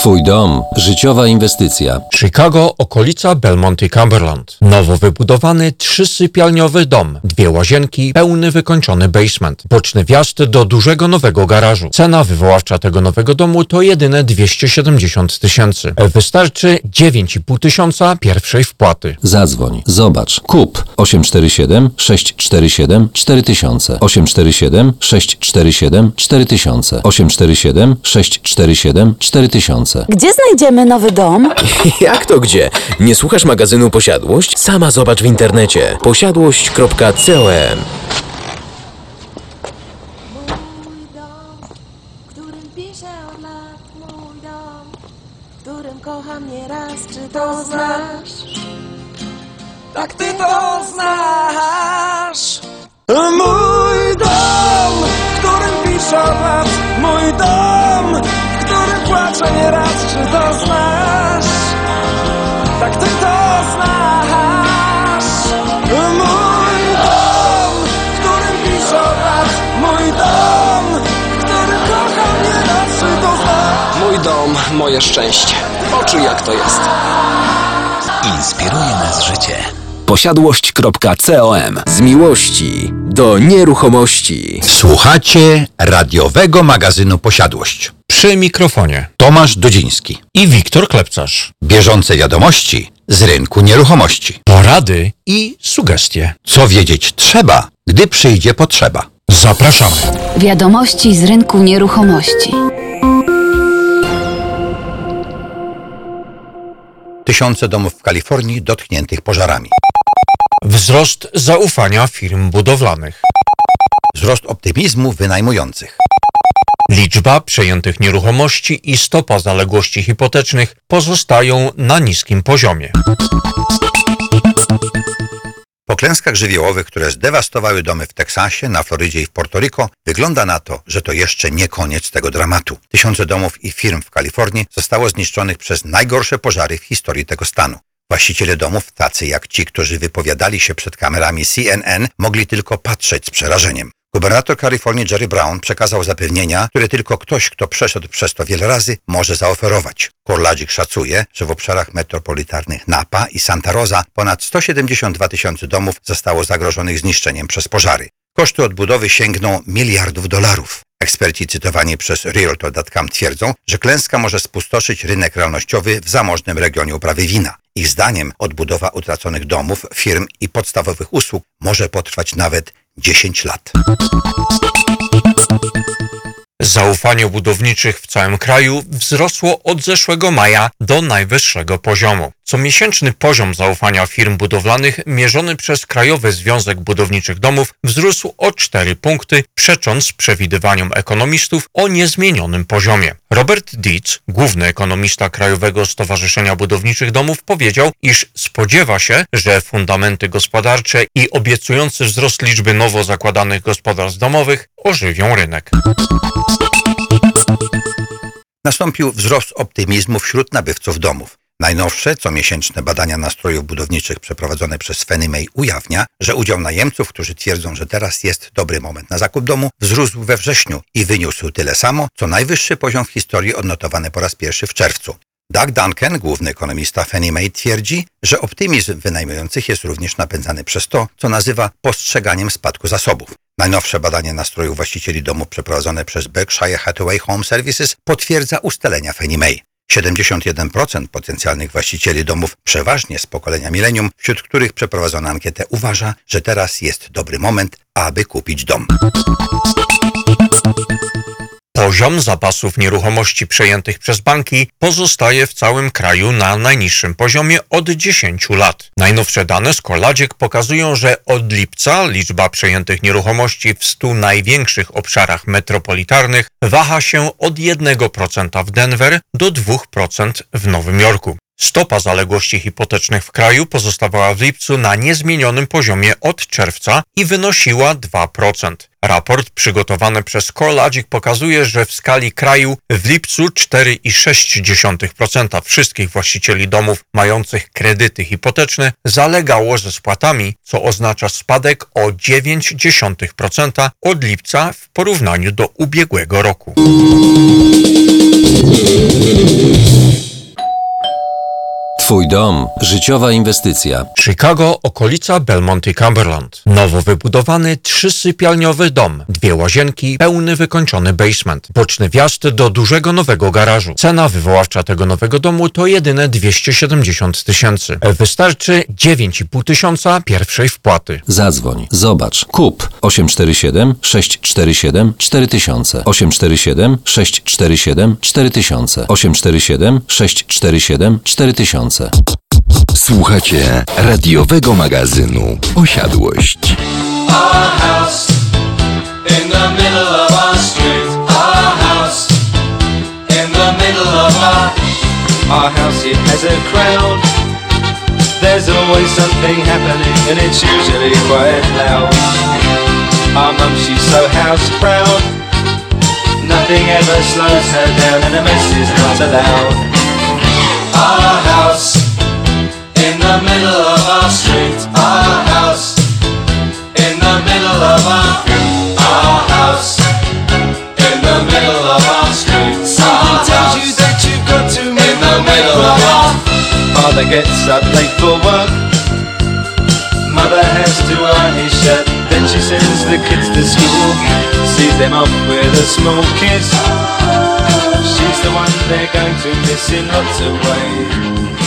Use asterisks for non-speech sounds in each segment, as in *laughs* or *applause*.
Twój dom. Życiowa inwestycja. Chicago, okolica Belmont i Cumberland. Nowo wybudowany trzysypialniowy dom. Dwie łazienki, pełny wykończony basement. Boczny wjazd do dużego nowego garażu. Cena wywoławcza tego nowego domu to jedyne 270 tysięcy. Wystarczy 9,5 tysiąca pierwszej wpłaty. Zadzwoń. Zobacz. Kup 847 647 4000 847 647 4000 847 647 4000 Gdzie znajdziemy nowy dom? *laughs* Jak to gdzie? Nie słuchasz magazynu Posiadłość? Sama zobacz w internecie. Posiadłość.com Mój dom, w którym piszę od lat Mój dom, w którym kocham nieraz Czy to znasz? Tak ty to znasz Mój dom, w którym piszę od lat Mój dom, którym płaczę nieraz Czy to znasz? Tak ty to znasz Mój dom, w którym piszę lat Mój dom, w którym kocham nieraz Czy to znasz? Mój dom, moje szczęście. Poczuj jak to jest. Inspiruje nas życie. Posiadłość.com Z miłości do nieruchomości. Słuchacie radiowego magazynu Posiadłość. Przy mikrofonie Tomasz Dudziński. i Wiktor Klepcarz. Bieżące wiadomości z rynku nieruchomości. Porady i sugestie. Co wiedzieć trzeba, gdy przyjdzie potrzeba. Zapraszamy. Wiadomości z rynku nieruchomości. Tysiące domów w Kalifornii dotkniętych pożarami. Wzrost zaufania firm budowlanych. Wzrost optymizmu wynajmujących. Liczba przejętych nieruchomości i stopa zaległości hipotecznych pozostają na niskim poziomie. Klęskach żywiołowych, które zdewastowały domy w Teksasie, na Florydzie i w Porto Rico, wygląda na to, że to jeszcze nie koniec tego dramatu. Tysiące domów i firm w Kalifornii zostało zniszczonych przez najgorsze pożary w historii tego stanu. Właściciele domów, tacy jak ci, którzy wypowiadali się przed kamerami CNN, mogli tylko patrzeć z przerażeniem. Gubernator Kalifornii Jerry Brown przekazał zapewnienia, które tylko ktoś, kto przeszedł przez to wiele razy, może zaoferować. Korladzik szacuje, że w obszarach metropolitarnych Napa i Santa Rosa ponad 172 tysiące domów zostało zagrożonych zniszczeniem przez pożary. Koszty odbudowy sięgną miliardów dolarów. Eksperci cytowani przez Realtor.com twierdzą, że klęska może spustoszyć rynek realnościowy w zamożnym regionie uprawy wina. Ich zdaniem odbudowa utraconych domów, firm i podstawowych usług może potrwać nawet 10 lat. Zaufanie budowniczych w całym kraju wzrosło od zeszłego maja do najwyższego poziomu. Comiesięczny poziom zaufania firm budowlanych mierzony przez Krajowy Związek Budowniczych Domów wzrósł o 4 punkty, przecząc przewidywaniom ekonomistów o niezmienionym poziomie. Robert Dietz, główny ekonomista Krajowego Stowarzyszenia Budowniczych Domów, powiedział, iż spodziewa się, że fundamenty gospodarcze i obiecujący wzrost liczby nowo zakładanych gospodarstw domowych ożywią rynek. Nastąpił wzrost optymizmu wśród nabywców domów. Najnowsze, comiesięczne badania nastrojów budowniczych przeprowadzone przez Fannie Mae ujawnia, że udział najemców, którzy twierdzą, że teraz jest dobry moment na zakup domu, wzrósł we wrześniu i wyniósł tyle samo, co najwyższy poziom w historii odnotowany po raz pierwszy w czerwcu. Doug Duncan, główny ekonomista Fannie Mae, twierdzi, że optymizm wynajmujących jest również napędzany przez to, co nazywa postrzeganiem spadku zasobów. Najnowsze badanie nastrojów właścicieli domów przeprowadzone przez Berkshire Hathaway Home Services potwierdza ustalenia Fannie Mae. 71% potencjalnych właścicieli domów, przeważnie z pokolenia milenium, wśród których przeprowadzono ankietę, uważa, że teraz jest dobry moment, aby kupić dom. Poziom zapasów nieruchomości przejętych przez banki pozostaje w całym kraju na najniższym poziomie od 10 lat. Najnowsze dane z Koladziek pokazują, że od lipca liczba przejętych nieruchomości w 100 największych obszarach metropolitarnych waha się od 1% w Denver do 2% w Nowym Jorku. Stopa zaległości hipotecznych w kraju pozostawała w lipcu na niezmienionym poziomie od czerwca i wynosiła 2%. Raport przygotowany przez CoreLogic pokazuje, że w skali kraju w lipcu 4,6% wszystkich właścicieli domów mających kredyty hipoteczne zalegało ze spłatami, co oznacza spadek o 0,9% od lipca w porównaniu do ubiegłego roku. Dom. Życiowa inwestycja. Chicago, okolica Belmont i Cumberland. Nowo wybudowany trzysypialniowy dom, dwie łazienki, pełny wykończony basement, boczny wjazd do dużego nowego garażu. Cena wywoławcza tego nowego domu to jedyne 270 tysięcy. Wystarczy 9,5 tysiąca pierwszej wpłaty. Zadzwoń, zobacz, kup 847 647 4000 847 647 4000 847 647 4000 Słuchacie radiowego magazynu our. Our house it has a crowd. There's always something happening and it's usually quite loud. Our mum she's so house proud. Nothing ever slows her down and a mess is not allowed. The middle of our street. Our house in the middle of our our house in the middle of our street. Something tells you that you've got to in the middle of our father gets up late for work. Mother has to iron his shirt. Then she sends the kids to school. Sees them off with a small kiss. She's the one they're going to miss in lots of ways.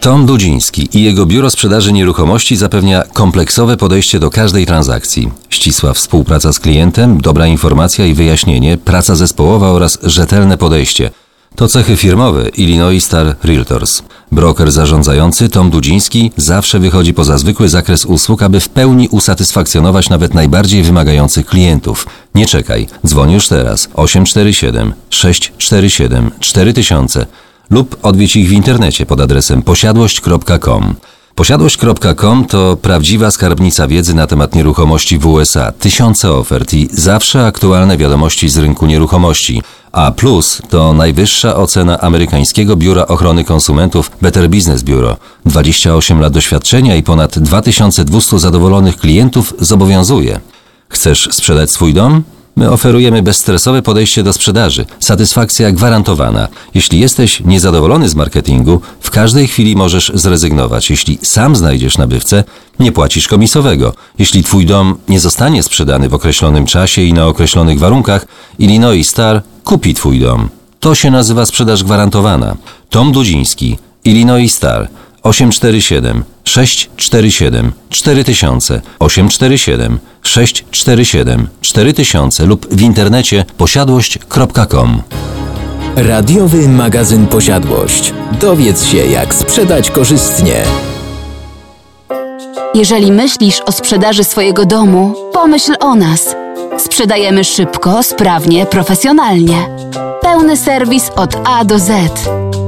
Tom Dudziński i jego biuro sprzedaży nieruchomości zapewnia kompleksowe podejście do każdej transakcji. Ścisła współpraca z klientem, dobra informacja i wyjaśnienie, praca zespołowa oraz rzetelne podejście. To cechy firmowe Illinois Star Realtors. Broker zarządzający Tom Dudziński zawsze wychodzi poza zwykły zakres usług, aby w pełni usatysfakcjonować nawet najbardziej wymagających klientów. Nie czekaj, dzwoń już teraz 847 647 4000 lub odwiedź ich w internecie pod adresem posiadłość.com. Posiadłość.com to prawdziwa skarbnica wiedzy na temat nieruchomości w USA, tysiące ofert i zawsze aktualne wiadomości z rynku nieruchomości. A plus to najwyższa ocena amerykańskiego Biura Ochrony Konsumentów Better Business Bureau. 28 lat doświadczenia i ponad 2200 zadowolonych klientów zobowiązuje. Chcesz sprzedać swój dom? My oferujemy bezstresowe podejście do sprzedaży, satysfakcja gwarantowana. Jeśli jesteś niezadowolony z marketingu, w każdej chwili możesz zrezygnować. Jeśli sam znajdziesz nabywcę, nie płacisz komisowego. Jeśli twój dom nie zostanie sprzedany w określonym czasie i na określonych warunkach, Illinois Star kupi twój dom. To się nazywa sprzedaż gwarantowana. Tom Dudziński, Illinois Star 847 647 4000 847 647 4000 lub w internecie posiadłość.com. Radiowy magazyn Posiadłość. Dowiedz się, jak sprzedać korzystnie. Jeżeli myślisz o sprzedaży swojego domu, pomyśl o nas. Sprzedajemy szybko, sprawnie, profesjonalnie. Pełny serwis od A do Z.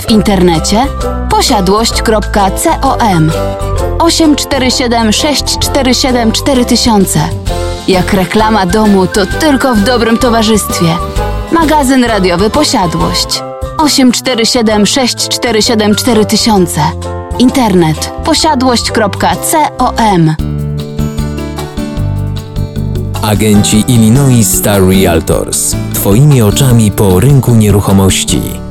W internecie posiadłość.com 847 647 4000 Jak reklama domu, to tylko w dobrym towarzystwie. Magazyn radiowy Posiadłość 847 647 4000 Internet posiadłość.com Agenci Illinois Star Realtors. Twoimi oczami po rynku nieruchomości.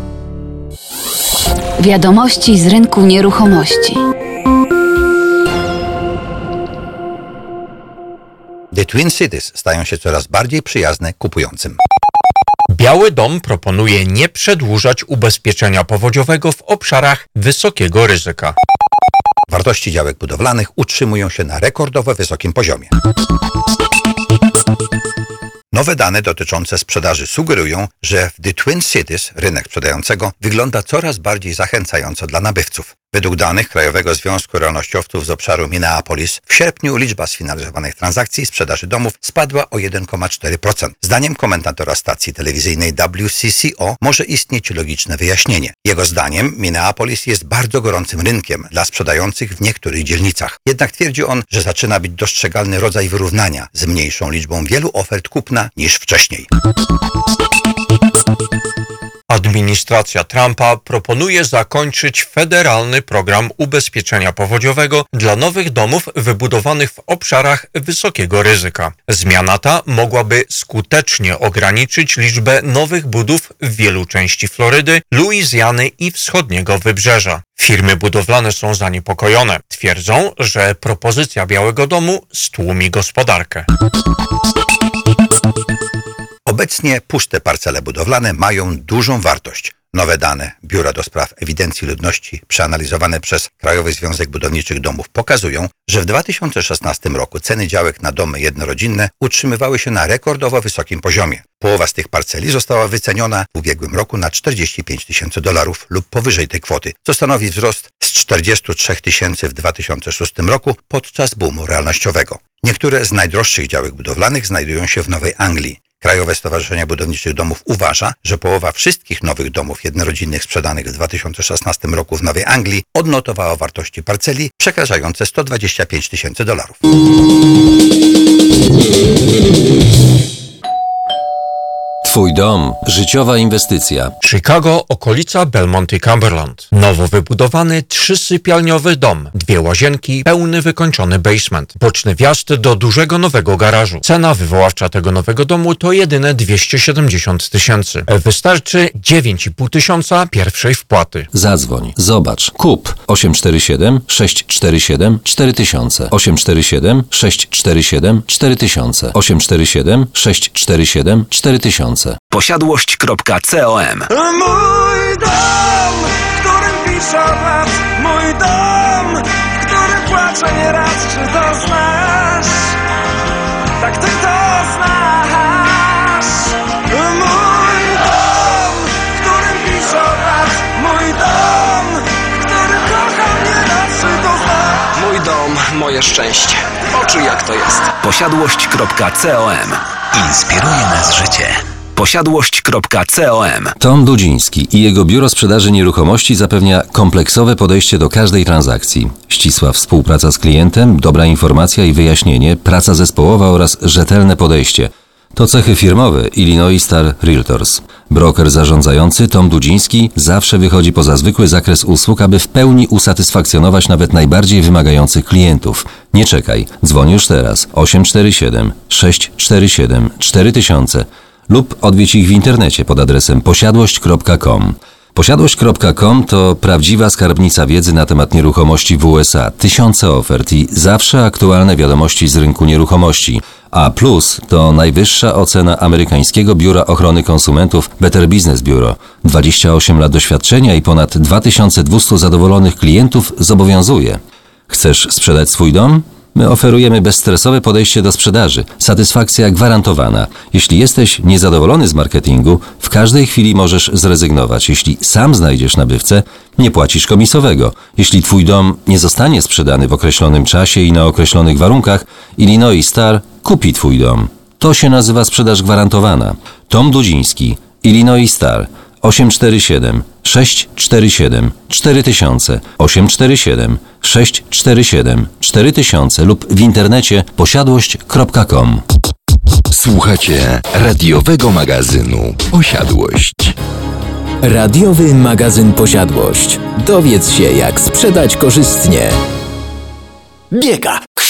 Wiadomości z rynku nieruchomości. The Twin Cities stają się coraz bardziej przyjazne kupującym. Biały Dom proponuje nie przedłużać ubezpieczenia powodziowego w obszarach wysokiego ryzyka. Wartości działek budowlanych utrzymują się na rekordowo wysokim poziomie. Nowe dane dotyczące sprzedaży sugerują, że w The Twin Cities rynek sprzedającego wygląda coraz bardziej zachęcająco dla nabywców. Według danych Krajowego Związku Realnościowców z obszaru Minneapolis w sierpniu liczba sfinalizowanych transakcji sprzedaży domów spadła o 1,4%. Zdaniem komentatora stacji telewizyjnej WCCO może istnieć logiczne wyjaśnienie. Jego zdaniem Minneapolis jest bardzo gorącym rynkiem dla sprzedających w niektórych dzielnicach. Jednak twierdzi on, że zaczyna być dostrzegalny rodzaj wyrównania z mniejszą liczbą wielu ofert kupna niż wcześniej. Administracja Trumpa proponuje zakończyć federalny program ubezpieczenia powodziowego dla nowych domów wybudowanych w obszarach wysokiego ryzyka. Zmiana ta mogłaby skutecznie ograniczyć liczbę nowych budów w wielu części Florydy, Luizjany i wschodniego wybrzeża. Firmy budowlane są zaniepokojone. Twierdzą, że propozycja Białego Domu stłumi gospodarkę. Obecnie puste parcele budowlane mają dużą wartość. Nowe dane Biura do Spraw Ewidencji Ludności przeanalizowane przez Krajowy Związek Budowniczych Domów pokazują, że w 2016 roku ceny działek na domy jednorodzinne utrzymywały się na rekordowo wysokim poziomie. Połowa z tych parceli została wyceniona w ubiegłym roku na 45 tysięcy dolarów lub powyżej tej kwoty, co stanowi wzrost z 43 tysięcy w 2006 roku podczas boomu realnościowego. Niektóre z najdroższych działek budowlanych znajdują się w Nowej Anglii. Krajowe Stowarzyszenie Budowniczych Domów uważa, że połowa wszystkich nowych domów jednorodzinnych sprzedanych w 2016 roku w Nowej Anglii odnotowała wartości parceli przekraczające 125 tysięcy dolarów. Twój dom. Życiowa inwestycja. Chicago, okolica Belmont i Cumberland. Nowo wybudowany trzysypialniowy dom, dwie łazienki, pełny wykończony basement, boczny wjazd do dużego nowego garażu. Cena wywoławcza tego nowego domu to jedyne 270 tysięcy. Wystarczy 9,5 tysiąca pierwszej wpłaty. Zadzwoń. Zobacz. Kup. 847 647 4000. 847 647 4000. 847 647 4000. Posiadłość.com Mój dom, w którym piszę lat Mój dom, w którym płaczę nieraz Czy to znasz? Tak ty to znasz Mój dom, w którym piszę lat Mój dom, w którym kocham nieraz Czy to znasz? Mój dom, moje szczęście. Poczuj jak to jest. Posiadłość.com Inspiruje nas życie. Posiadłość.com Tom Dudziński i jego biuro sprzedaży nieruchomości zapewnia kompleksowe podejście do każdej transakcji. Ścisła współpraca z klientem, dobra informacja i wyjaśnienie, praca zespołowa oraz rzetelne podejście. To cechy firmowe Illinois Star Realtors. Broker zarządzający Tom Dudziński zawsze wychodzi poza zwykły zakres usług, aby w pełni usatysfakcjonować nawet najbardziej wymagających klientów. Nie czekaj, dzwoń już teraz 847 647 4000 lub odwiedź ich w internecie pod adresem posiadłość.com. Posiadłość.com to prawdziwa skarbnica wiedzy na temat nieruchomości w USA, tysiące ofert i zawsze aktualne wiadomości z rynku nieruchomości. A plus to najwyższa ocena amerykańskiego biura ochrony konsumentów Better Business Bureau. 28 lat doświadczenia i ponad 2200 zadowolonych klientów zobowiązuje. Chcesz sprzedać swój dom? My oferujemy bezstresowe podejście do sprzedaży, satysfakcja gwarantowana. Jeśli jesteś niezadowolony z marketingu, w każdej chwili możesz zrezygnować. Jeśli sam znajdziesz nabywcę, nie płacisz komisowego. Jeśli twój dom nie zostanie sprzedany w określonym czasie i na określonych warunkach, Illinois Star kupi twój dom. To się nazywa sprzedaż gwarantowana. Tom Dudziński, Illinois Star 847 647 4000 847 647 4000 lub w internecie posiadłość.com. Słuchacie radiowego magazynu Posiadłość. Radiowy magazyn Posiadłość. Dowiedz się, jak sprzedać korzystnie. Biega,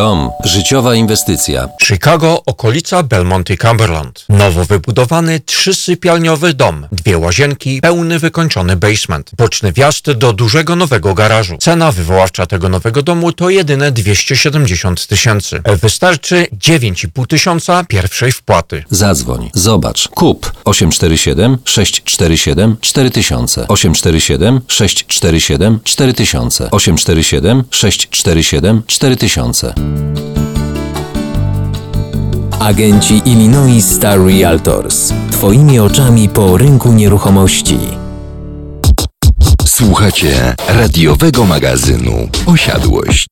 Twój dom. Życiowa inwestycja. Chicago, okolica Belmont i Cumberland. Nowo wybudowany trzysypialniowy dom, dwie łazienki, pełny wykończony basement, boczny wjazd do dużego nowego garażu. Cena wywoławcza tego nowego domu to jedyne 270 tysięcy. Wystarczy 9,5 tysiąca pierwszej wpłaty. Zadzwoń, zobacz, kup 847 647 4000 847 647 4000 847 647 4000 Agenci Illinois Star Realtors. Twoimi oczami po rynku nieruchomości. Słuchacie radiowego magazynu Posiadłość.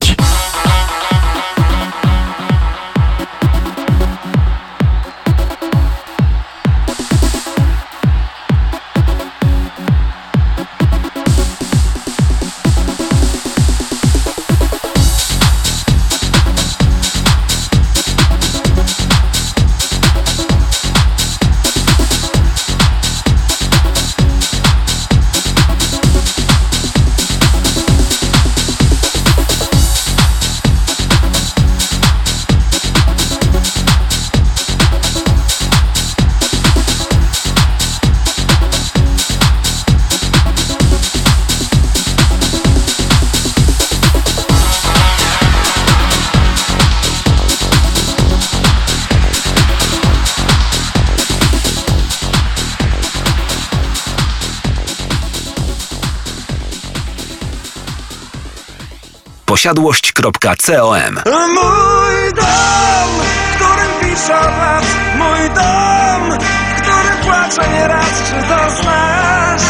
Posiadłość.com Mój dom, w którym pisze brat Mój dom, w którym płacze nieraz Czy to znasz?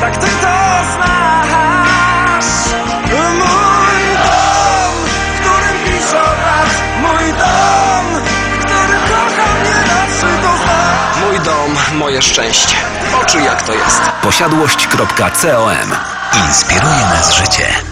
Tak ty to znasz Mój dom, w którym pisze brat Mój dom, w którym kocham nieraz Czy to znasz? Mój dom, moje szczęście. Poczuj jak to jest. Posiadłość.com Inspiruje nas życie.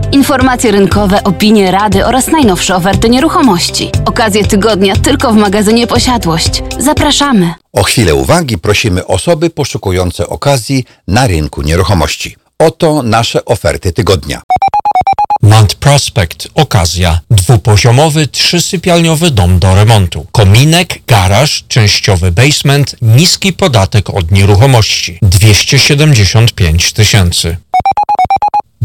Informacje rynkowe, opinie, rady oraz najnowsze oferty nieruchomości. Okazje tygodnia tylko w magazynie Posiadłość. Zapraszamy! O chwilę uwagi prosimy osoby poszukujące okazji na rynku nieruchomości. Oto nasze oferty tygodnia. Mount Prospect. Okazja. Dwupoziomowy, trzysypialniowy dom do remontu. Kominek, garaż, częściowy basement, niski podatek od nieruchomości. 275 tysięcy.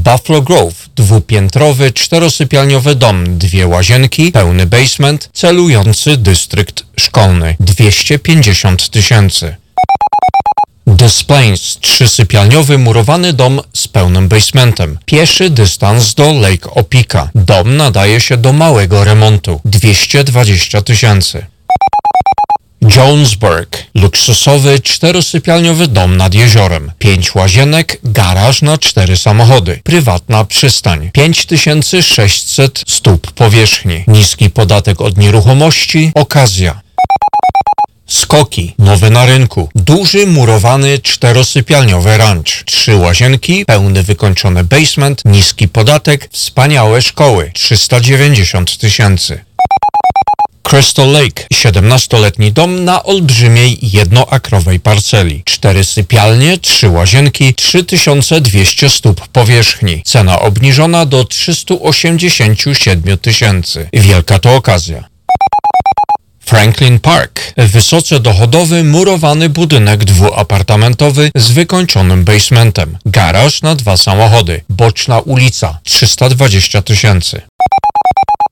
Buffalo Grove. Dwupiętrowy, czterosypialniowy dom, dwie łazienki, pełny basement, celujący dystrykt szkolny. 250 tysięcy. Des Plains, trzysypialniowy murowany dom z pełnym basementem. Pieszy dystans do Lake Opika. Dom nadaje się do małego remontu. 220 tysięcy. Jonesburg, luksusowy czterosypialniowy dom nad jeziorem. Pięć łazienek, garaż na cztery samochody. Prywatna przystań. 5600 stóp powierzchni. Niski podatek od nieruchomości. Okazja. Skoki, nowy na rynku. Duży, murowany, czterosypialniowy ranch. Trzy łazienki, pełny wykończony basement, niski podatek, wspaniałe szkoły. 390 tysięcy. Crystal Lake, 17-letni dom na olbrzymiej jednoakrowej parceli. Cztery sypialnie, trzy łazienki, 3200 stóp powierzchni. Cena obniżona do 387 tysięcy. Wielka to okazja. Franklin Park. Wysoce dochodowy, murowany budynek dwuapartamentowy z wykończonym basementem. Garaż na dwa samochody. Boczna ulica. 320 tysięcy.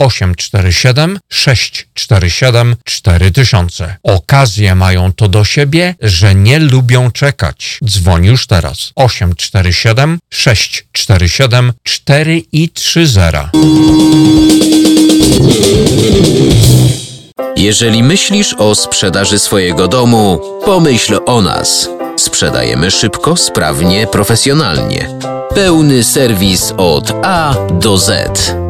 847 647 4000. Okazje mają to do siebie, że nie lubią czekać. Dzwoń już teraz. 847 647 4 i 30. Jeżeli myślisz o sprzedaży swojego domu, pomyśl o nas. Sprzedajemy szybko, sprawnie, profesjonalnie. Pełny serwis od A do Z.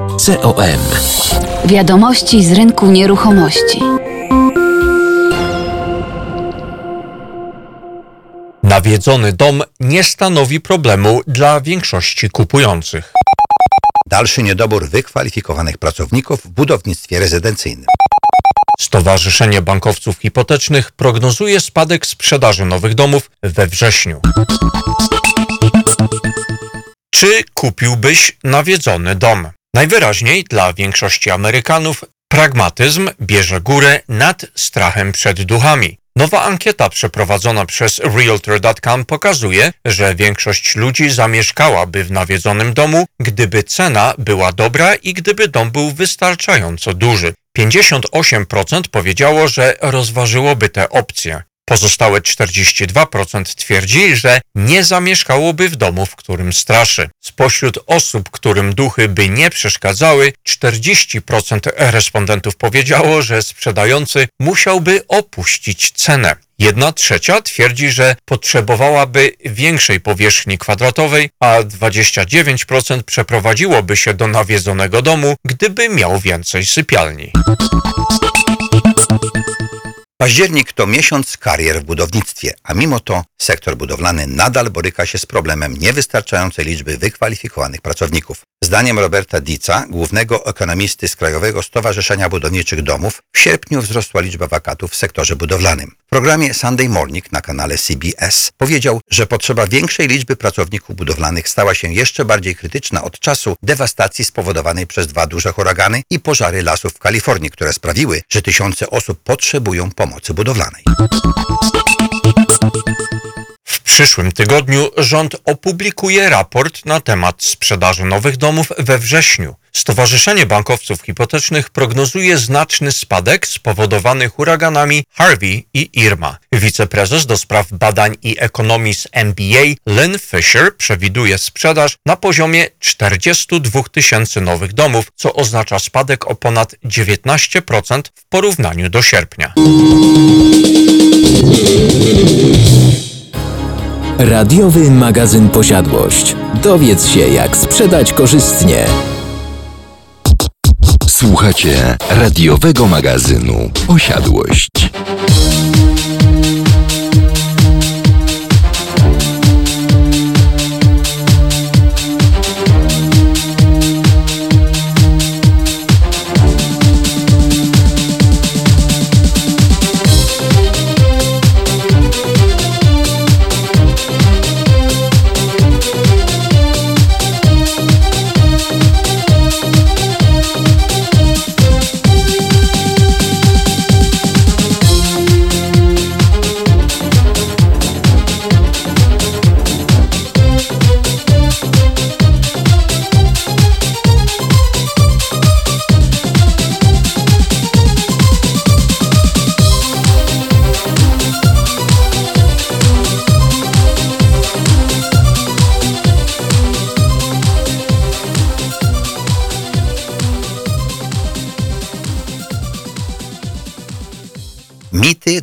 Wiadomości z rynku nieruchomości. Nawiedzony dom nie stanowi problemu dla większości kupujących. Dalszy niedobór wykwalifikowanych pracowników w budownictwie rezydencyjnym. Stowarzyszenie Bankowców Hipotecznych prognozuje spadek sprzedaży nowych domów we wrześniu. Czy kupiłbyś nawiedzony dom? Najwyraźniej dla większości Amerykanów pragmatyzm bierze górę nad strachem przed duchami. Nowa ankieta przeprowadzona przez Realtor.com pokazuje, że większość ludzi zamieszkałaby w nawiedzonym domu, gdyby cena była dobra i gdyby dom był wystarczająco duży. 58% powiedziało, że rozważyłoby tę opcję. Pozostałe 42% twierdzi, że nie zamieszkałoby w domu, w którym straszy. Spośród osób, którym duchy by nie przeszkadzały, 40% respondentów powiedziało, że sprzedający musiałby opuścić cenę. Jedna trzecia twierdzi, że potrzebowałaby większej powierzchni kwadratowej, a 29% przeprowadziłoby się do nawiedzonego domu, gdyby miał więcej sypialni. Październik to miesiąc karier w budownictwie, a mimo to sektor budowlany nadal boryka się z problemem niewystarczającej liczby wykwalifikowanych pracowników. Zdaniem Roberta Dica, głównego ekonomisty z Krajowego Stowarzyszenia Budowniczych Domów, w sierpniu wzrosła liczba wakatów w sektorze budowlanym. W programie Sunday Morning na kanale CBS powiedział, że potrzeba większej liczby pracowników budowlanych stała się jeszcze bardziej krytyczna od czasu dewastacji spowodowanej przez dwa duże huragany i pożary lasów w Kalifornii, które sprawiły, że tysiące osób potrzebują pomocy budowlanej. Przyszłym tygodniu rząd opublikuje raport na temat sprzedaży nowych domów we wrześniu. Stowarzyszenie Bankowców Hipotecznych prognozuje znaczny spadek spowodowany huraganami Harvey i Irma. Wiceprezes do spraw badań i ekonomii z NBA Lynn Fisher przewiduje sprzedaż na poziomie 42 tysięcy nowych domów, co oznacza spadek o ponad 19% w porównaniu do sierpnia. Radiowy magazyn Posiadłość. Dowiedz się, jak sprzedać korzystnie. Słuchacie radiowego magazynu Posiadłość.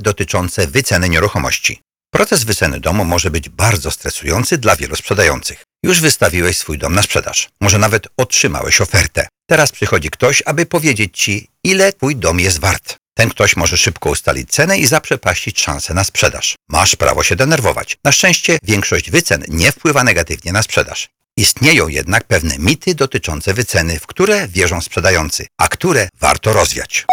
Dotyczące wyceny nieruchomości. Proces wyceny domu może być bardzo stresujący dla wielu sprzedających. Już wystawiłeś swój dom na sprzedaż. Może nawet otrzymałeś ofertę. Teraz przychodzi ktoś, aby powiedzieć ci, ile twój dom jest wart. Ten ktoś może szybko ustalić cenę i zaprzepaścić szansę na sprzedaż. Masz prawo się denerwować. Na szczęście większość wycen nie wpływa negatywnie na sprzedaż. Istnieją jednak pewne mity dotyczące wyceny, w które wierzą sprzedający, a które warto rozwiać.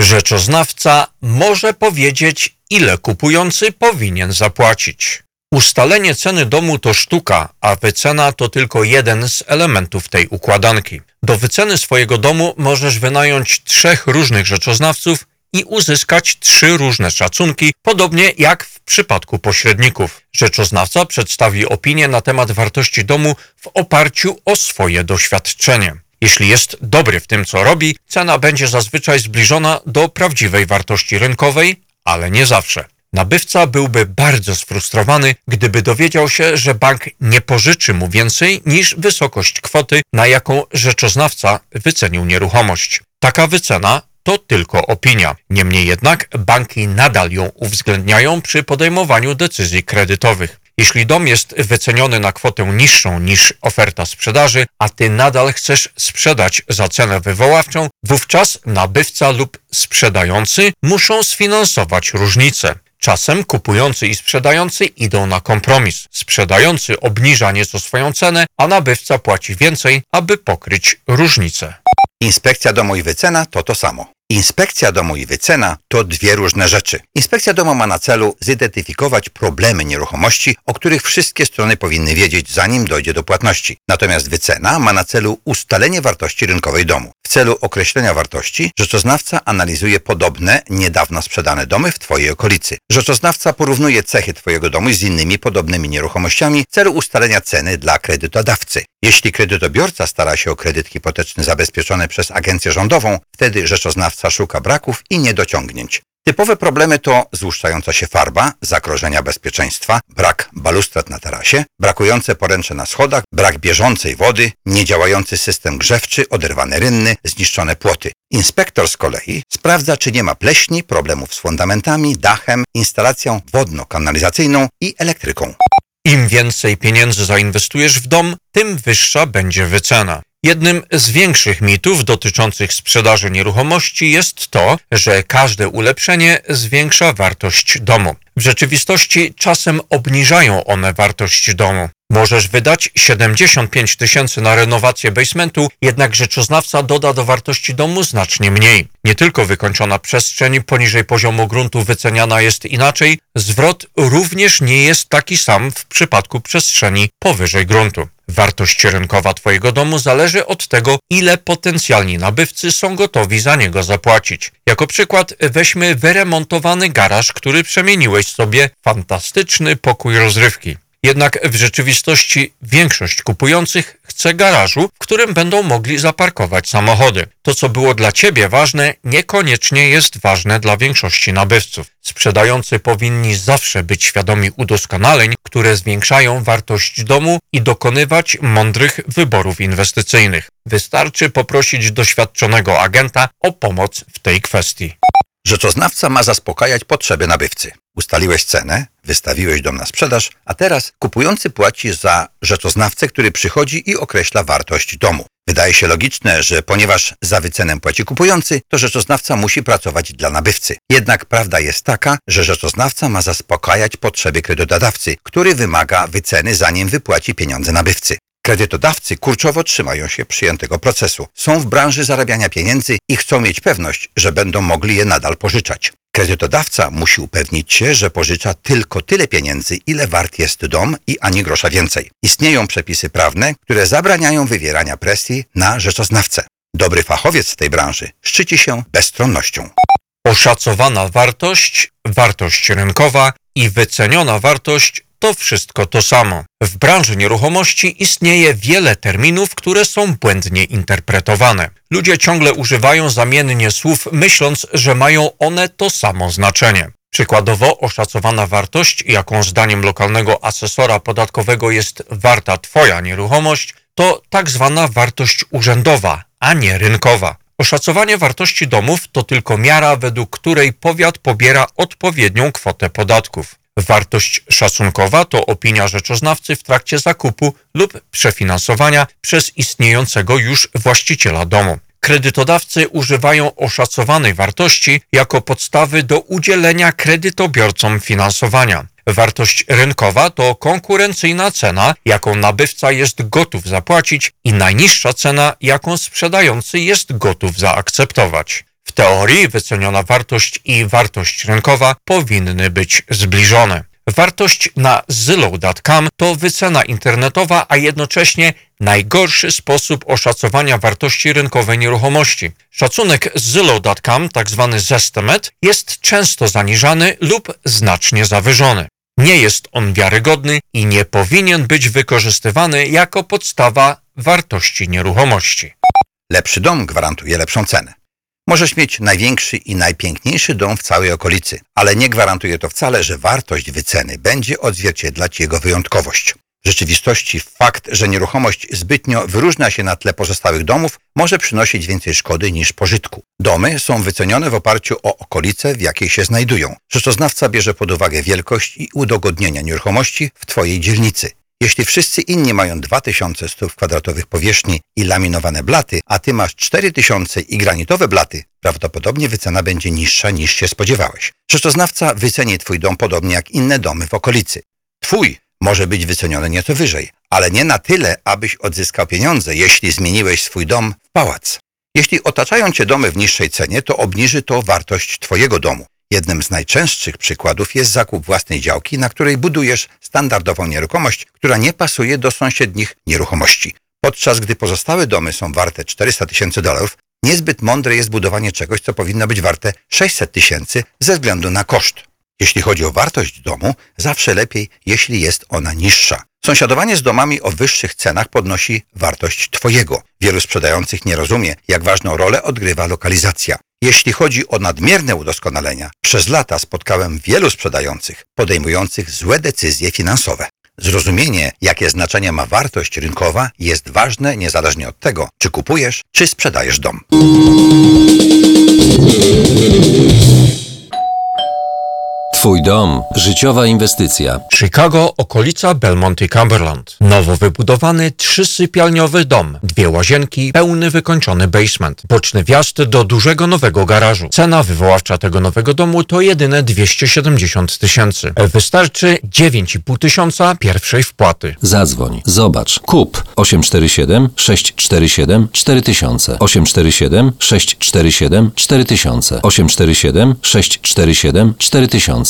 Rzeczoznawca może powiedzieć, ile kupujący powinien zapłacić. Ustalenie ceny domu to sztuka, a wycena to tylko jeden z elementów tej układanki. Do wyceny swojego domu możesz wynająć trzech różnych rzeczoznawców i uzyskać trzy różne szacunki, podobnie jak w przypadku pośredników. Rzeczoznawca przedstawi opinię na temat wartości domu w oparciu o swoje doświadczenie. Jeśli jest dobry w tym, co robi, cena będzie zazwyczaj zbliżona do prawdziwej wartości rynkowej, ale nie zawsze. Nabywca byłby bardzo sfrustrowany, gdyby dowiedział się, że bank nie pożyczy mu więcej niż wysokość kwoty, na jaką rzeczoznawca wycenił nieruchomość. Taka wycena to tylko opinia. Niemniej jednak banki nadal ją uwzględniają przy podejmowaniu decyzji kredytowych. Jeśli dom jest wyceniony na kwotę niższą niż oferta sprzedaży, a ty nadal chcesz sprzedać za cenę wywoławczą, wówczas nabywca lub sprzedający muszą sfinansować różnicę. Czasem kupujący i sprzedający idą na kompromis. Sprzedający obniża nieco swoją cenę, a nabywca płaci więcej, aby pokryć różnicę. Inspekcja domu i wycena to to samo. Inspekcja domu i wycena to dwie różne rzeczy. Inspekcja domu ma na celu zidentyfikować problemy nieruchomości, o których wszystkie strony powinny wiedzieć, zanim dojdzie do płatności. Natomiast wycena ma na celu ustalenie wartości rynkowej domu. W celu określenia wartości rzeczoznawca analizuje podobne, niedawno sprzedane domy w Twojej okolicy. Rzeczoznawca porównuje cechy Twojego domu z innymi podobnymi nieruchomościami w celu ustalenia ceny dla kredytodawcy. Jeśli kredytobiorca stara się o kredyt hipoteczny zabezpieczony przez agencję rządową, wtedy rzeczoznawca szuka braków i niedociągnięć. Typowe problemy to złuszczająca się farba, zagrożenia bezpieczeństwa, brak balustrad na tarasie, brakujące poręcze na schodach, brak bieżącej wody, niedziałający system grzewczy, oderwane rynny, zniszczone płoty. Inspektor z kolei sprawdza, czy nie ma pleśni, problemów z fundamentami, dachem, instalacją wodno-kanalizacyjną i elektryką. Im więcej pieniędzy zainwestujesz w dom, tym wyższa będzie wycena. Jednym z większych mitów dotyczących sprzedaży nieruchomości jest to, że każde ulepszenie zwiększa wartość domu. W rzeczywistości czasem obniżają one wartość domu. Możesz wydać 75 tysięcy na renowację basementu, jednak rzeczoznawca doda do wartości domu znacznie mniej. Nie tylko wykończona przestrzeń poniżej poziomu gruntu wyceniana jest inaczej, zwrot również nie jest taki sam w przypadku przestrzeni powyżej gruntu. Wartość rynkowa Twojego domu zależy od tego, ile potencjalni nabywcy są gotowi za niego zapłacić. Jako przykład weźmy wyremontowany garaż, który przemieniłeś sobie fantastyczny pokój rozrywki. Jednak w rzeczywistości większość kupujących chce garażu, w którym będą mogli zaparkować samochody. To, co było dla Ciebie ważne, niekoniecznie jest ważne dla większości nabywców. Sprzedający powinni zawsze być świadomi udoskonaleń, które zwiększają wartość domu i dokonywać mądrych wyborów inwestycyjnych. Wystarczy poprosić doświadczonego agenta o pomoc w tej kwestii. Rzeczoznawca ma zaspokajać potrzeby nabywcy. Ustaliłeś cenę, wystawiłeś dom na sprzedaż, a teraz kupujący płaci za rzeczoznawcę, który przychodzi i określa wartość domu. Wydaje się logiczne, że ponieważ za wycenę płaci kupujący, to rzeczoznawca musi pracować dla nabywcy. Jednak prawda jest taka, że rzeczoznawca ma zaspokajać potrzeby kredytodawcy, który wymaga wyceny zanim wypłaci pieniądze nabywcy. Kredytodawcy kurczowo trzymają się przyjętego procesu. Są w branży zarabiania pieniędzy i chcą mieć pewność, że będą mogli je nadal pożyczać. Kredytodawca musi upewnić się, że pożycza tylko tyle pieniędzy, ile wart jest dom i ani grosza więcej. Istnieją przepisy prawne, które zabraniają wywierania presji na rzeczoznawcę. Dobry fachowiec tej branży szczyci się bezstronnością. Oszacowana wartość, wartość rynkowa i wyceniona wartość to wszystko to samo. W branży nieruchomości istnieje wiele terminów, które są błędnie interpretowane. Ludzie ciągle używają zamiennie słów, myśląc, że mają one to samo znaczenie. Przykładowo oszacowana wartość, jaką zdaniem lokalnego asesora podatkowego jest warta Twoja nieruchomość, to tak zwana wartość urzędowa, a nie rynkowa. Oszacowanie wartości domów to tylko miara, według której powiat pobiera odpowiednią kwotę podatków. Wartość szacunkowa to opinia rzeczoznawcy w trakcie zakupu lub przefinansowania przez istniejącego już właściciela domu. Kredytodawcy używają oszacowanej wartości jako podstawy do udzielenia kredytobiorcom finansowania. Wartość rynkowa to konkurencyjna cena, jaką nabywca jest gotów zapłacić i najniższa cena, jaką sprzedający jest gotów zaakceptować. Teorii wyceniona wartość i wartość rynkowa powinny być zbliżone. Wartość na Zillow.com to wycena internetowa, a jednocześnie najgorszy sposób oszacowania wartości rynkowej nieruchomości. Szacunek Zillow.com, tzw. zestimate, jest często zaniżany lub znacznie zawyżony. Nie jest on wiarygodny i nie powinien być wykorzystywany jako podstawa wartości nieruchomości. Lepszy dom gwarantuje lepszą cenę. Możesz mieć największy i najpiękniejszy dom w całej okolicy, ale nie gwarantuje to wcale, że wartość wyceny będzie odzwierciedlać jego wyjątkowość. W rzeczywistości fakt, że nieruchomość zbytnio wyróżnia się na tle pozostałych domów, może przynosić więcej szkody niż pożytku. Domy są wycenione w oparciu o okolice, w jakiej się znajdują. Rzeczoznawca bierze pod uwagę wielkość i udogodnienia nieruchomości w Twojej dzielnicy. Jeśli wszyscy inni mają 2000 stóp kwadratowych powierzchni i laminowane blaty, a ty masz 4000 i granitowe blaty, prawdopodobnie wycena będzie niższa niż się spodziewałeś. Rzeczoznawca wyceni twój dom podobnie jak inne domy w okolicy. Twój może być wyceniony nieco wyżej, ale nie na tyle, abyś odzyskał pieniądze, jeśli zmieniłeś swój dom w pałac. Jeśli otaczają cię domy w niższej cenie, to obniży to wartość twojego domu. Jednym z najczęstszych przykładów jest zakup własnej działki, na której budujesz standardową nieruchomość, która nie pasuje do sąsiednich nieruchomości. Podczas gdy pozostałe domy są warte 400 tysięcy dolarów, niezbyt mądre jest budowanie czegoś, co powinno być warte 600 tysięcy ze względu na koszt. Jeśli chodzi o wartość domu, zawsze lepiej, jeśli jest ona niższa. Sąsiadowanie z domami o wyższych cenach podnosi wartość Twojego. Wielu sprzedających nie rozumie, jak ważną rolę odgrywa lokalizacja. Jeśli chodzi o nadmierne udoskonalenia, przez lata spotkałem wielu sprzedających podejmujących złe decyzje finansowe. Zrozumienie, jakie znaczenie ma wartość rynkowa, jest ważne niezależnie od tego, czy kupujesz, czy sprzedajesz dom. Twój dom. Życiowa inwestycja. Chicago, okolica Belmont i Cumberland. Nowo wybudowany trzysypialniowy dom, dwie łazienki, pełny wykończony basement, boczny wjazd do dużego nowego garażu. Cena wywoławcza tego nowego domu to jedyne 270 tysięcy. Wystarczy 9,5 tysiąca pierwszej wpłaty. Zadzwoń. Zobacz. Kup. 847 647 4000. 847 647 4000. 847 647 4000.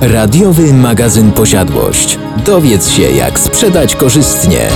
Radiowy magazyn Posiadłość. Dowiedz się, jak sprzedać korzystnie.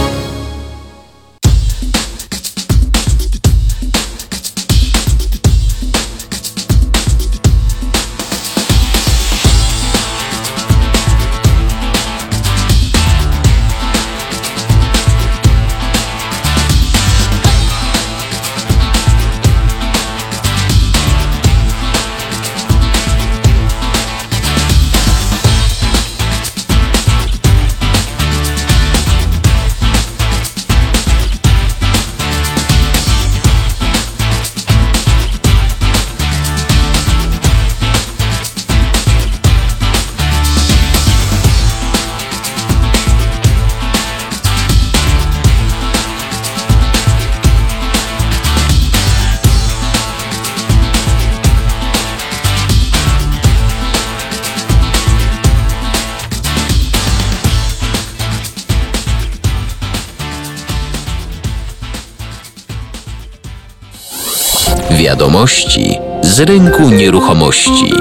Wiadomości z rynku nieruchomości.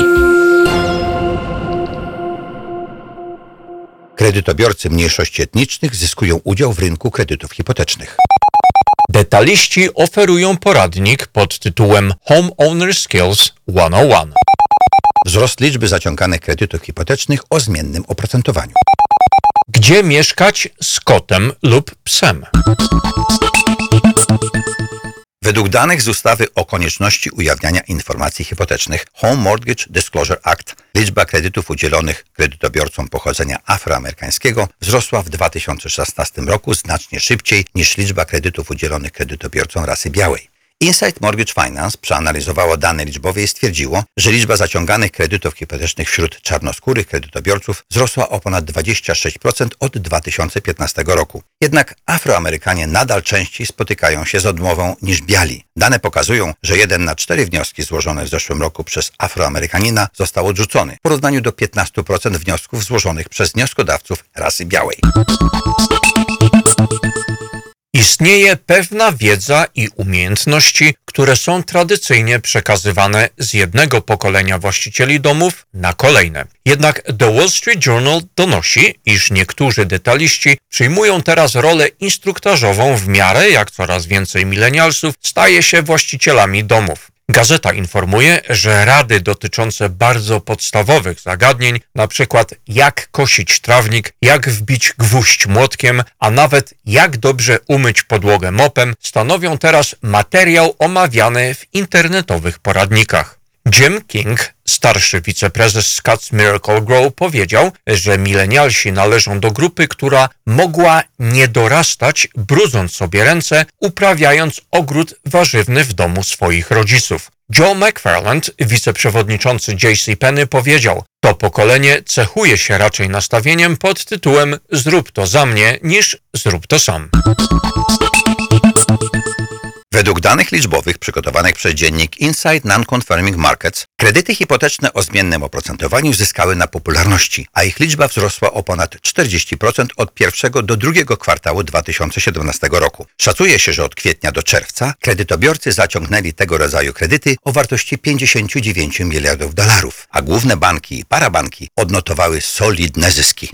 Kredytobiorcy mniejszości etnicznych zyskują udział w rynku kredytów hipotecznych. Detaliści oferują poradnik pod tytułem Homeowner Skills 101. Wzrost liczby zaciąganych kredytów hipotecznych o zmiennym oprocentowaniu. Gdzie mieszkać z kotem lub psem? Według danych z ustawy o konieczności ujawniania informacji hipotecznych Home Mortgage Disclosure Act liczba kredytów udzielonych kredytobiorcom pochodzenia afroamerykańskiego wzrosła w 2016 roku znacznie szybciej niż liczba kredytów udzielonych kredytobiorcom rasy białej. Insight Mortgage Finance przeanalizowało dane liczbowe i stwierdziło, że liczba zaciąganych kredytów hipotecznych wśród czarnoskórych kredytobiorców wzrosła o ponad 26% od 2015 roku. Jednak Afroamerykanie nadal częściej spotykają się z odmową niż biali. Dane pokazują, że jeden na cztery wnioski złożone w zeszłym roku przez Afroamerykanina został odrzucony w porównaniu do 15% wniosków złożonych przez wnioskodawców rasy białej. Istnieje pewna wiedza i umiejętności, które są tradycyjnie przekazywane z jednego pokolenia właścicieli domów na kolejne. Jednak The Wall Street Journal donosi, iż niektórzy detaliści przyjmują teraz rolę instruktażową w miarę jak coraz więcej milenialsów staje się właścicielami domów. Gazeta informuje, że rady dotyczące bardzo podstawowych zagadnień, przykład jak kosić trawnik, jak wbić gwóźdź młotkiem, a nawet jak dobrze umyć podłogę mopem, stanowią teraz materiał omawiany w internetowych poradnikach. Jim King, starszy wiceprezes Scott's Miracle Grow, powiedział, że milenialsi należą do grupy, która mogła nie dorastać, brudząc sobie ręce, uprawiając ogród warzywny w domu swoich rodziców. Joe McFarland, wiceprzewodniczący JCPenney, powiedział, to pokolenie cechuje się raczej nastawieniem pod tytułem zrób to za mnie niż zrób to sam. Według danych liczbowych przygotowanych przez dziennik Inside Non-Confirming Markets, kredyty hipoteczne o zmiennym oprocentowaniu zyskały na popularności, a ich liczba wzrosła o ponad 40% od pierwszego do drugiego kwartału 2017 roku. Szacuje się, że od kwietnia do czerwca kredytobiorcy zaciągnęli tego rodzaju kredyty o wartości 59 miliardów dolarów, a główne banki i parabanki odnotowały solidne zyski.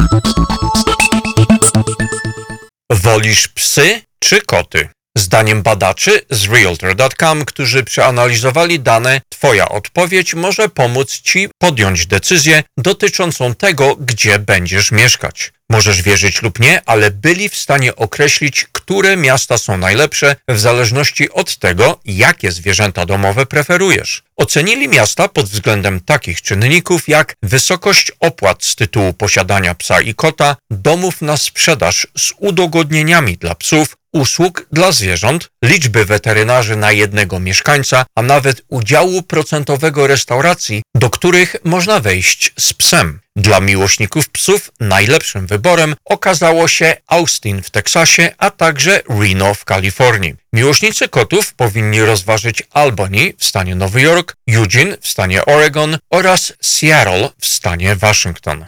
Wolisz psy czy koty? Zdaniem badaczy z Realtor.com, którzy przeanalizowali dane, Twoja odpowiedź może pomóc Ci podjąć decyzję dotyczącą tego, gdzie będziesz mieszkać. Możesz wierzyć lub nie, ale byli w stanie określić, które miasta są najlepsze w zależności od tego, jakie zwierzęta domowe preferujesz. Ocenili miasta pod względem takich czynników jak wysokość opłat z tytułu posiadania psa i kota, domów na sprzedaż z udogodnieniami dla psów, usług dla zwierząt, liczby weterynarzy na jednego mieszkańca, a nawet udziału procentowego restauracji, do których można wejść z psem. Dla miłośników psów najlepszym wyborem okazało się Austin w Teksasie, a także Reno w Kalifornii. Miłośnicy kotów powinni rozważyć Albany w stanie Nowy Jork, Eugene w stanie Oregon oraz Seattle w stanie Waszyngton.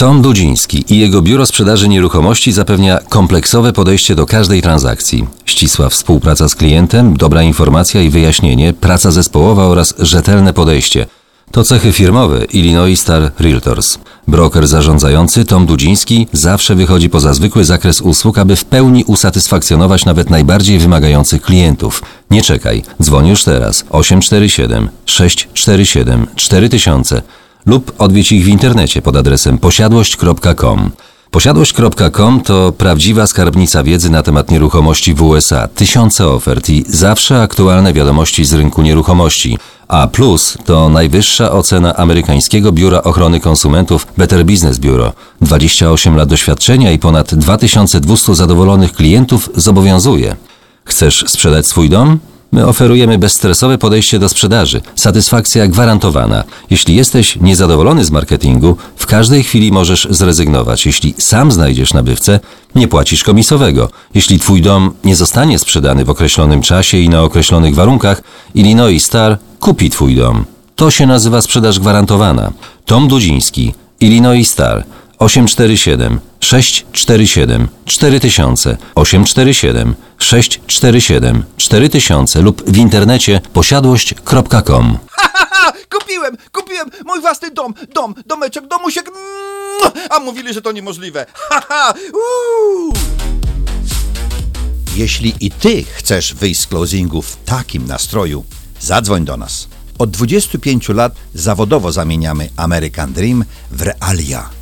Tom Dudziński i jego biuro sprzedaży nieruchomości zapewnia kompleksowe podejście do każdej transakcji. Ścisła współpraca z klientem, dobra informacja i wyjaśnienie, praca zespołowa oraz rzetelne podejście. To cechy firmowe Illinois Star Realtors. Broker zarządzający Tom Dudziński zawsze wychodzi poza zwykły zakres usług, aby w pełni usatysfakcjonować nawet najbardziej wymagających klientów. Nie czekaj, dzwoń już teraz 847 647 4000 lub odwiedź ich w internecie pod adresem posiadłość.com. Posiadłość.com to prawdziwa skarbnica wiedzy na temat nieruchomości w USA, tysiące ofert i zawsze aktualne wiadomości z rynku nieruchomości. A plus to najwyższa ocena amerykańskiego biura ochrony konsumentów Better Business Bureau. 28 lat doświadczenia i ponad 2200 zadowolonych klientów zobowiązuje. Chcesz sprzedać swój dom? My oferujemy bezstresowe podejście do sprzedaży, satysfakcja gwarantowana. Jeśli jesteś niezadowolony z marketingu, w każdej chwili możesz zrezygnować. Jeśli sam znajdziesz nabywcę, nie płacisz komisowego. Jeśli twój dom nie zostanie sprzedany w określonym czasie i na określonych warunkach, Illinois Star kupi twój dom. To się nazywa sprzedaż gwarantowana. Tom Dudziński, Illinois Star 847 647 4000 847 647 4000 lub w internecie posiadłość.com. kupiłem, kupiłem mój własny dom, dom, domeczek, domusiek, mm, a mówili, że to niemożliwe. Haha, uuu. Jeśli i ty chcesz wyjść z closingu w takim nastroju, zadzwoń do nas. Od 25 lat zawodowo zamieniamy American Dream w realia.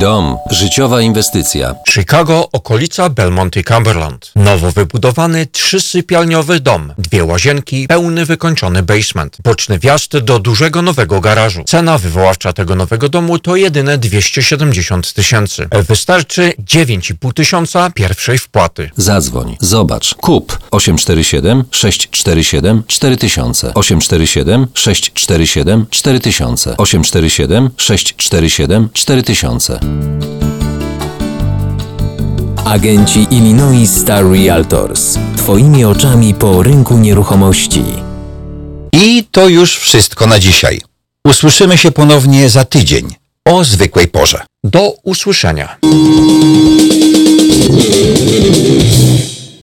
Dom. Życiowa inwestycja. Chicago, okolica Belmont i Cumberland. Nowo wybudowany trzysypialniowy dom, dwie łazienki, pełny wykończony basement, boczny wjazd do dużego nowego garażu. Cena wywoławcza tego nowego domu to jedyne 270 tysięcy. Wystarczy 9,5 tysiąca pierwszej wpłaty. Zadzwoń, zobacz, kup 847 647 4000 847 647 4000 847 647 4000 Agenci Illinois Star Realtors. Twoimi oczami po rynku nieruchomości. I to już wszystko na dzisiaj. Usłyszymy się ponownie za tydzień o zwykłej porze. Do usłyszenia.